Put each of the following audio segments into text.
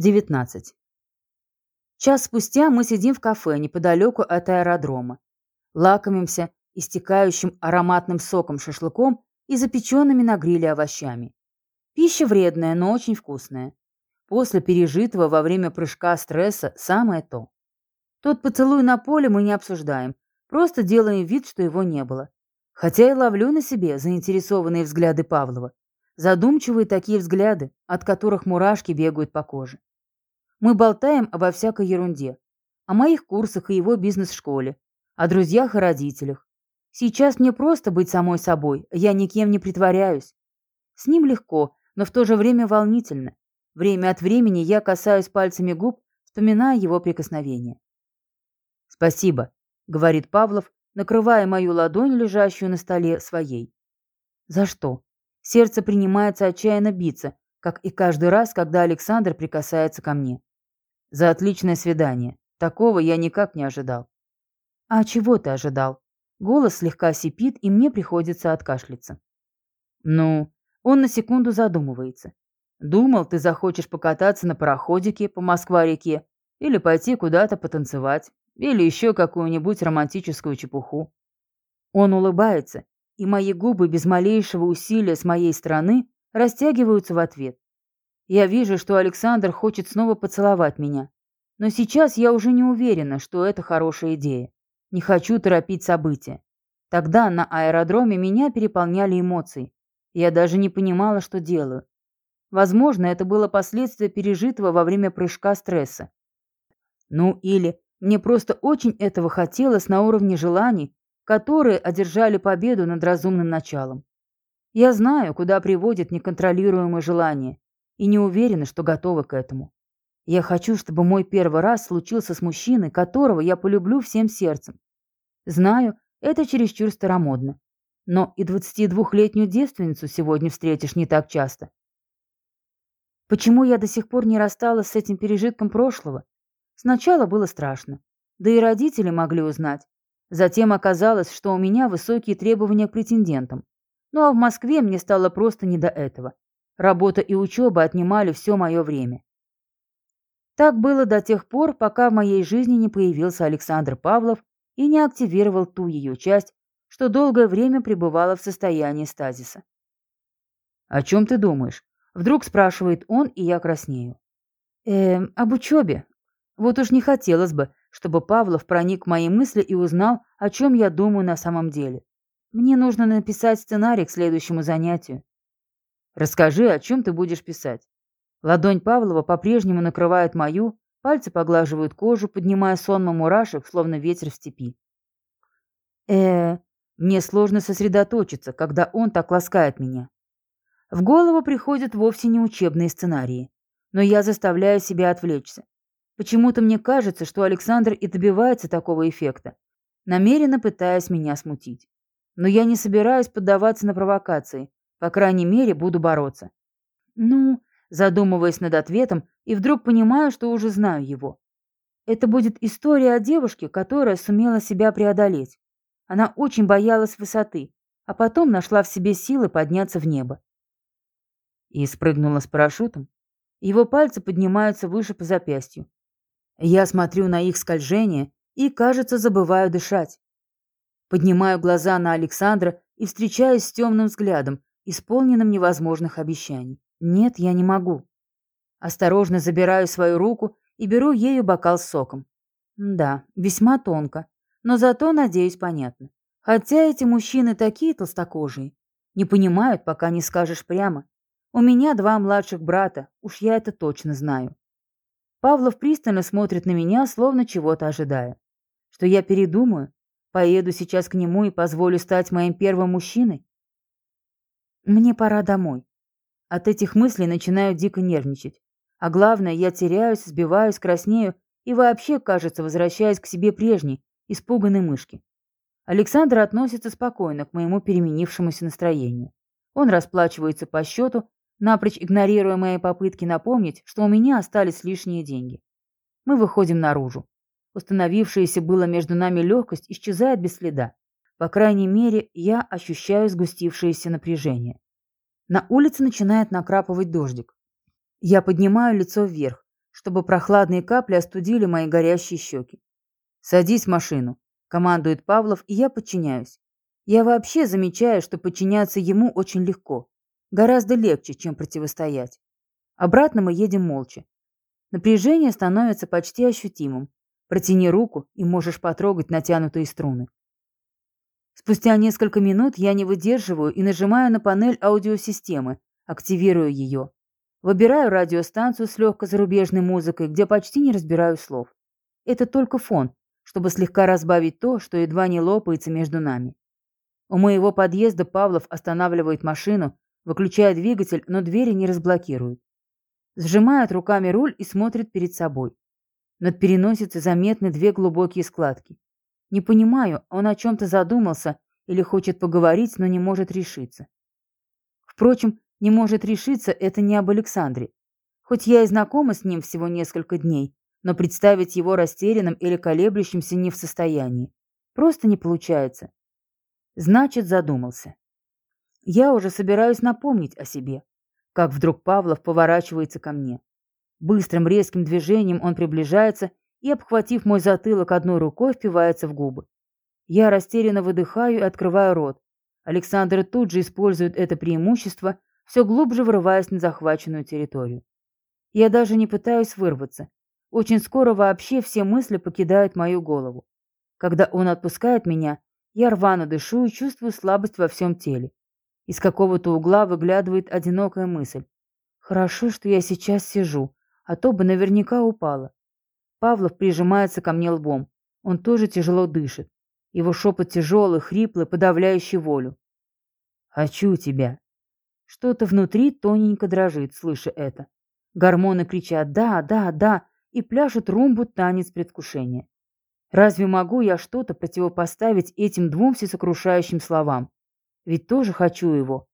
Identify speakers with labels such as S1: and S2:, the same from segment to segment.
S1: 19. Час спустя мы сидим в кафе неподалеку от аэродрома. Лакомимся истекающим ароматным соком шашлыком и запеченными на гриле овощами. Пища вредная, но очень вкусная. После пережитого во время прыжка стресса самое то. Тот поцелуй на поле мы не обсуждаем, просто делаем вид, что его не было. Хотя и ловлю на себе заинтересованные взгляды Павлова. Задумчивые такие взгляды, от которых мурашки бегают по коже. Мы болтаем обо всякой ерунде. О моих курсах и его бизнес-школе. О друзьях и родителях. Сейчас мне просто быть самой собой, я никем не притворяюсь. С ним легко, но в то же время волнительно. Время от времени я касаюсь пальцами губ, вспоминая его прикосновение. «Спасибо», — говорит Павлов, накрывая мою ладонь, лежащую на столе, своей. «За что?» Сердце принимается отчаянно биться, как и каждый раз, когда Александр прикасается ко мне. За отличное свидание. Такого я никак не ожидал. А чего ты ожидал? Голос слегка сипит, и мне приходится откашляться. Ну, он на секунду задумывается. Думал, ты захочешь покататься на пароходике по Москва-реке или пойти куда-то потанцевать, или еще какую-нибудь романтическую чепуху. Он улыбается, и мои губы без малейшего усилия с моей стороны растягиваются в ответ. Я вижу, что Александр хочет снова поцеловать меня. Но сейчас я уже не уверена, что это хорошая идея. Не хочу торопить события. Тогда на аэродроме меня переполняли эмоции. Я даже не понимала, что делаю. Возможно, это было последствие пережитого во время прыжка стресса. Ну или мне просто очень этого хотелось на уровне желаний, которые одержали победу над разумным началом. Я знаю, куда приводит неконтролируемое желание, и не уверена, что готова к этому. Я хочу, чтобы мой первый раз случился с мужчиной, которого я полюблю всем сердцем. Знаю, это чересчур старомодно. Но и 22-летнюю девственницу сегодня встретишь не так часто. Почему я до сих пор не рассталась с этим пережитком прошлого? Сначала было страшно. Да и родители могли узнать. Затем оказалось, что у меня высокие требования к претендентам. Ну а в Москве мне стало просто не до этого. Работа и учеба отнимали все мое время. Так было до тех пор, пока в моей жизни не появился Александр Павлов и не активировал ту ее часть, что долгое время пребывала в состоянии стазиса. «О чем ты думаешь?» Вдруг спрашивает он, и я краснею. «Эм, об учебе. Вот уж не хотелось бы, чтобы Павлов проник в мои мысли и узнал, о чем я думаю на самом деле. Мне нужно написать сценарий к следующему занятию. Расскажи, о чем ты будешь писать. Ладонь Павлова по-прежнему накрывает мою, пальцы поглаживают кожу, поднимая сонму мурашек, словно ветер в степи. э мне сложно сосредоточиться, когда он так ласкает меня. В голову приходят вовсе не учебные сценарии, но я заставляю себя отвлечься. Почему-то мне кажется, что Александр и добивается такого эффекта, намеренно пытаясь меня смутить. Но я не собираюсь поддаваться на провокации, по крайней мере, буду бороться. Ну, задумываясь над ответом, и вдруг понимаю, что уже знаю его. Это будет история о девушке, которая сумела себя преодолеть. Она очень боялась высоты, а потом нашла в себе силы подняться в небо. И спрыгнула с парашютом. Его пальцы поднимаются выше по запястью. Я смотрю на их скольжение и, кажется, забываю дышать. Поднимаю глаза на Александра и встречаюсь с темным взглядом, исполненным невозможных обещаний. Нет, я не могу. Осторожно забираю свою руку и беру ею бокал с соком. Да, весьма тонко, но зато, надеюсь, понятно. Хотя эти мужчины такие толстокожие. Не понимают, пока не скажешь прямо. У меня два младших брата, уж я это точно знаю. Павлов пристально смотрит на меня, словно чего-то ожидая. Что я передумаю, поеду сейчас к нему и позволю стать моим первым мужчиной? Мне пора домой. От этих мыслей начинаю дико нервничать. А главное, я теряюсь, сбиваюсь, краснею и вообще, кажется, возвращаюсь к себе прежней, испуганной мышки. Александр относится спокойно к моему переменившемуся настроению. Он расплачивается по счету, напрочь игнорируя мои попытки напомнить, что у меня остались лишние деньги. Мы выходим наружу. Установившаяся было между нами легкость исчезает без следа. По крайней мере, я ощущаю сгустившееся напряжение. На улице начинает накрапывать дождик. Я поднимаю лицо вверх, чтобы прохладные капли остудили мои горящие щеки. «Садись в машину», — командует Павлов, и я подчиняюсь. Я вообще замечаю, что подчиняться ему очень легко. Гораздо легче, чем противостоять. Обратно мы едем молча. Напряжение становится почти ощутимым. Протяни руку, и можешь потрогать натянутые струны. Спустя несколько минут я не выдерживаю и нажимаю на панель аудиосистемы, активирую ее. Выбираю радиостанцию с легкой зарубежной музыкой, где почти не разбираю слов. Это только фон, чтобы слегка разбавить то, что едва не лопается между нами. У моего подъезда Павлов останавливает машину, выключает двигатель, но двери не разблокирует. Сжимает руками руль и смотрит перед собой. Над переносицей заметны две глубокие складки. Не понимаю, он о чем-то задумался или хочет поговорить, но не может решиться. Впрочем, не может решиться это не об Александре. Хоть я и знакома с ним всего несколько дней, но представить его растерянным или колеблющимся не в состоянии. Просто не получается. Значит, задумался. Я уже собираюсь напомнить о себе, как вдруг Павлов поворачивается ко мне. Быстрым резким движением он приближается и, обхватив мой затылок одной рукой, впивается в губы. Я растерянно выдыхаю и открываю рот. Александр тут же использует это преимущество, все глубже врываясь на захваченную территорию. Я даже не пытаюсь вырваться. Очень скоро вообще все мысли покидают мою голову. Когда он отпускает меня, я рвано дышу и чувствую слабость во всем теле. Из какого-то угла выглядывает одинокая мысль. Хорошо, что я сейчас сижу, а то бы наверняка упала. Павлов прижимается ко мне лбом. Он тоже тяжело дышит. Его шепот тяжелый, хриплый, подавляющий волю. «Хочу тебя». Что-то внутри тоненько дрожит, слыша это. Гормоны кричат «да, да, да» и пляшут румбу танец предвкушения. Разве могу я что-то противопоставить этим двум всесокрушающим словам? Ведь тоже хочу его.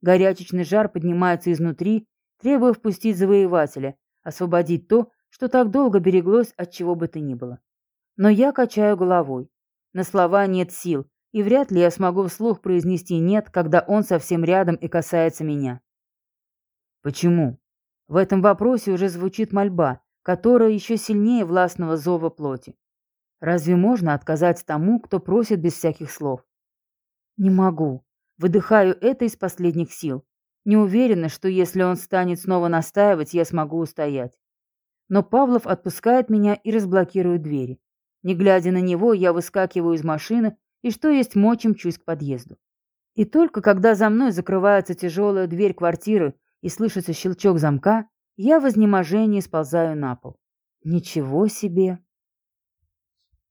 S1: Горячечный жар поднимается изнутри, требуя впустить завоевателя, освободить то, что так долго береглось от чего бы то ни было. Но я качаю головой. На слова нет сил, и вряд ли я смогу вслух произнести «нет», когда он совсем рядом и касается меня. Почему? В этом вопросе уже звучит мольба, которая еще сильнее властного зова плоти. Разве можно отказать тому, кто просит без всяких слов? Не могу. Выдыхаю это из последних сил. Не уверена, что если он станет снова настаивать, я смогу устоять. Но Павлов отпускает меня и разблокирует двери. Не глядя на него, я выскакиваю из машины и что есть мочи мчусь к подъезду. И только когда за мной закрывается тяжелая дверь квартиры и слышится щелчок замка, я в изнеможении сползаю на пол. Ничего себе!